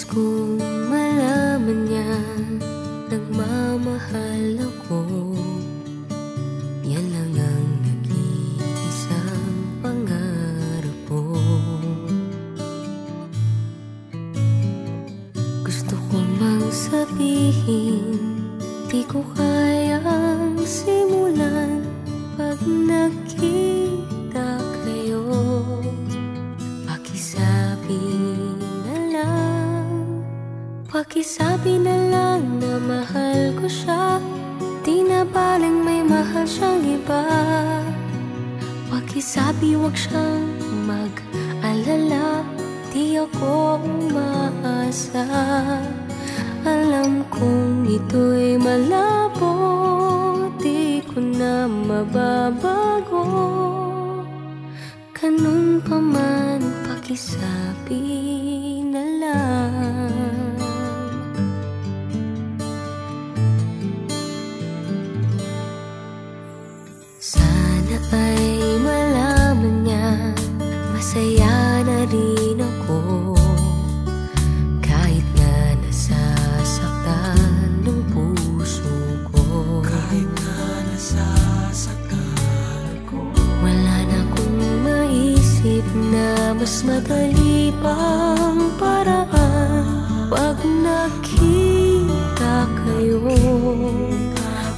Nais kong malaman niya Nagmamahal ako. Yan lang ang nag-iisang pangarap ko. Gusto ko mang sabihin Di ko kayang Pakisabi na lang na mahal ko siya. Di na baling may mahal siyang iba. Pakisabi wag siyang mag-alala. Di ako umaasa. Alam kong ito'y malabo. Di ko na mababago. Ganun pa man pakisabi na lang madali pang paraan Pag nakita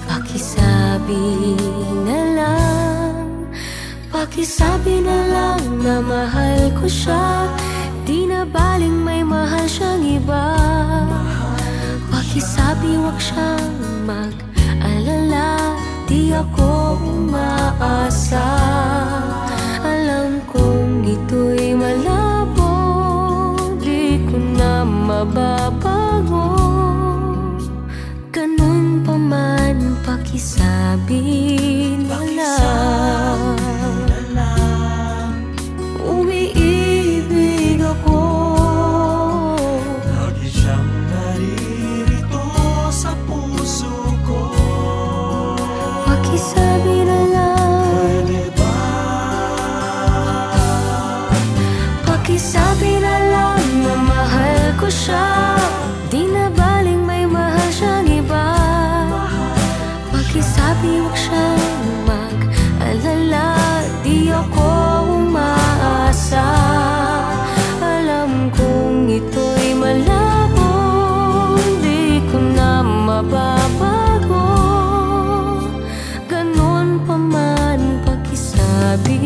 Pakisabi na lang Pakisabi na lang na mahal ko siya. Di na baling may mahal siyang iba. Pakisabi wag siyang mag-alala. Di ako umaasa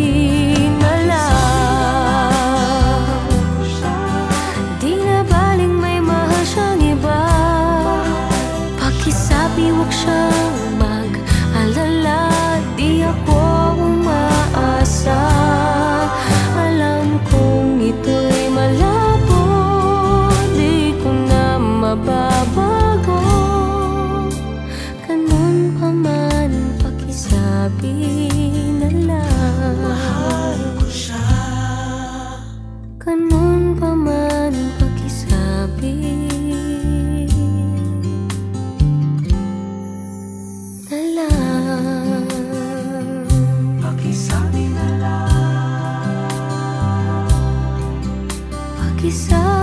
pakisabi na lang. Di na baling may mahal siyang iba. Pakisabi wag siyang mag-alala. Di ako umaasa. Alam kong ito'y malabo. Di ko na mababago. Ganun pa man pakisabi Pakisabi na lang. Pakisabi